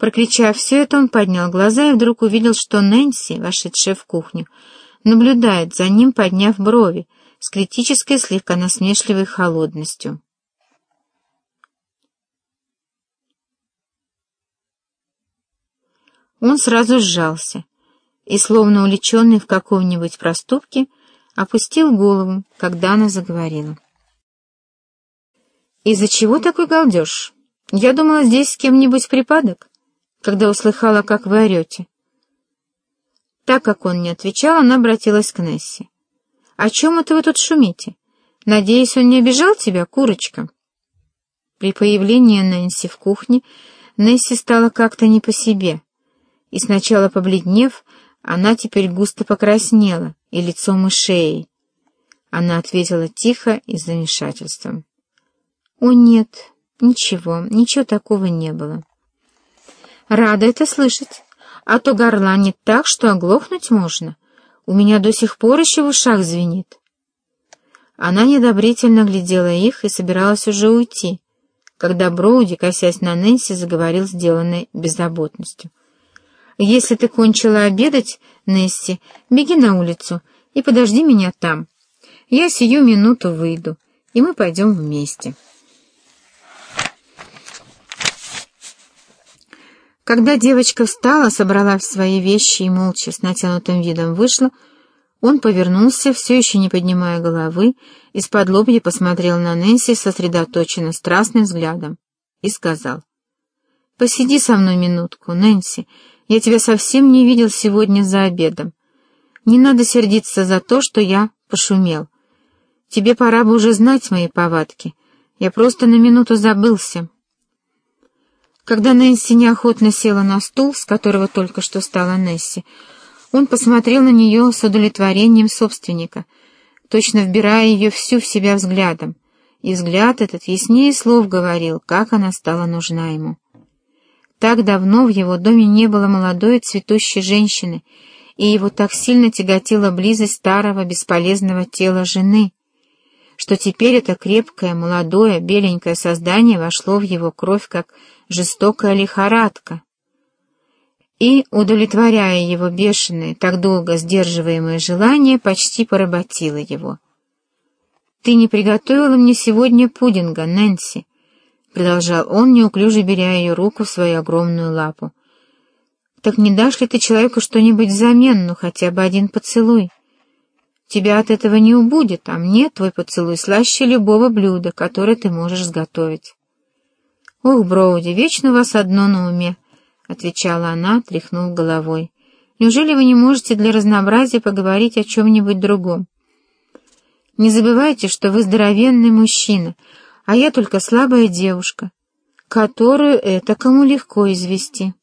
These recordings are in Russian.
Прокричав все это, он поднял глаза и вдруг увидел, что Нэнси, вошедшая в кухню, наблюдает за ним, подняв брови, с критической, слегка насмешливой холодностью. Он сразу сжался и, словно уличенный в каком-нибудь проступке, опустил голову, когда она заговорила. «Из-за чего такой галдеж? Я думала, здесь с кем-нибудь припадок, когда услыхала, как вы орете». Так как он не отвечал, она обратилась к Несси. «О чем это вы тут шумите? Надеюсь, он не обижал тебя, курочка?» При появлении Нэнси в кухне Несси стала как-то не по себе, и сначала побледнев, она теперь густо покраснела, и лицом, и шеей. Она ответила тихо и с замешательством. «О, нет, ничего, ничего такого не было». «Рада это слышать, а то горланит так, что оглохнуть можно. У меня до сих пор еще в ушах звенит». Она недобрительно глядела их и собиралась уже уйти, когда Броуди, косясь на Нэнси, заговорил сделанной беззаботностью. «Если ты кончила обедать, Несси, беги на улицу и подожди меня там. Я сию минуту выйду, и мы пойдем вместе». Когда девочка встала, собрала свои вещи и молча с натянутым видом вышла, он повернулся, все еще не поднимая головы, из-под лобья посмотрел на Нэнси сосредоточенно страстным взглядом и сказал, «Посиди со мной минутку, Нэнси, я тебя совсем не видел сегодня за обедом. Не надо сердиться за то, что я пошумел. Тебе пора бы уже знать мои повадки. Я просто на минуту забылся. Когда Нэнси неохотно села на стул, с которого только что стала Несси, он посмотрел на нее с удовлетворением собственника, точно вбирая ее всю в себя взглядом, и взгляд этот яснее слов говорил, как она стала нужна ему. Так давно в его доме не было молодой цветущей женщины, и его так сильно тяготила близость старого бесполезного тела жены, что теперь это крепкое, молодое, беленькое создание вошло в его кровь, как жестокая лихорадка. И, удовлетворяя его бешеные, так долго сдерживаемые желания, почти поработило его. «Ты не приготовила мне сегодня пудинга, Нэнси», — продолжал он, неуклюже беря ее руку в свою огромную лапу. «Так не дашь ли ты человеку что-нибудь взамен, ну хотя бы один поцелуй? Тебя от этого не убудет, а мне твой поцелуй слаще любого блюда, которое ты можешь сготовить». «Ох, Броуди, вечно у вас одно на уме», — отвечала она, тряхнув головой. «Неужели вы не можете для разнообразия поговорить о чем-нибудь другом? Не забывайте, что вы здоровенный мужчина, — а я только слабая девушка, которую это кому легко извести.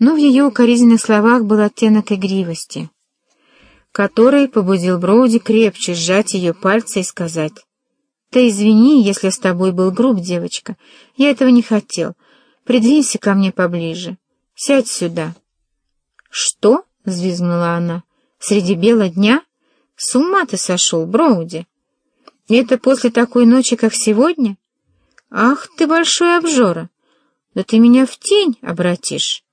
Но в ее укоризненных словах был оттенок игривости, который побудил Броуди крепче сжать ее пальцы и сказать, «Ты извини, если с тобой был груб, девочка, я этого не хотел. Придвинься ко мне поближе, сядь сюда». «Что?» — взвизгнула она. «Среди бела дня? С ума ты сошел, Броуди!» это после такой ночи, как сегодня? Ах ты большой обжора! Да ты меня в тень обратишь.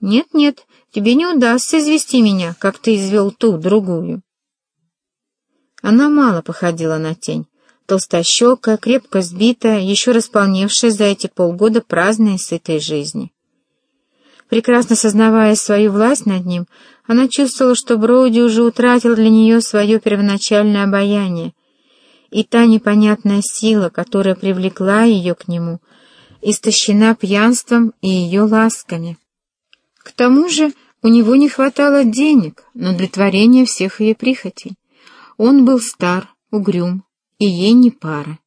Нет-нет, тебе не удастся извести меня, как ты извел ту, другую. Она мало походила на тень. Толстощекая, крепко сбитая, еще располневшая за эти полгода праздной и сытой жизни. Прекрасно сознавая свою власть над ним, она чувствовала, что Броуди уже утратил для нее свое первоначальное обаяние, и та непонятная сила, которая привлекла ее к нему, истощена пьянством и ее ласками. К тому же у него не хватало денег на удовлетворение всех ее прихотей. Он был стар, угрюм, и ей не пара.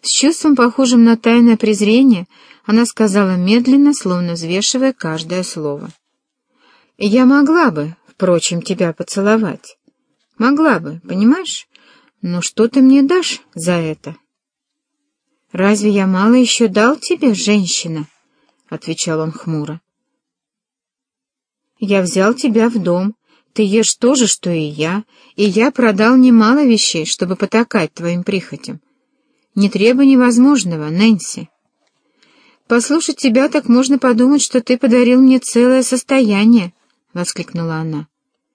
С чувством, похожим на тайное презрение, она сказала медленно, словно взвешивая каждое слово. «Я могла бы, впрочем, тебя поцеловать. Могла бы, понимаешь? Но что ты мне дашь за это? Разве я мало еще дал тебе, женщина? Отвечал он хмуро. Я взял тебя в дом, ты ешь то же, что и я, и я продал немало вещей, чтобы потакать твоим прихотям. Не требуй невозможного, Нэнси. «Послушать тебя так можно подумать, что ты подарил мне целое состояние», — воскликнула она.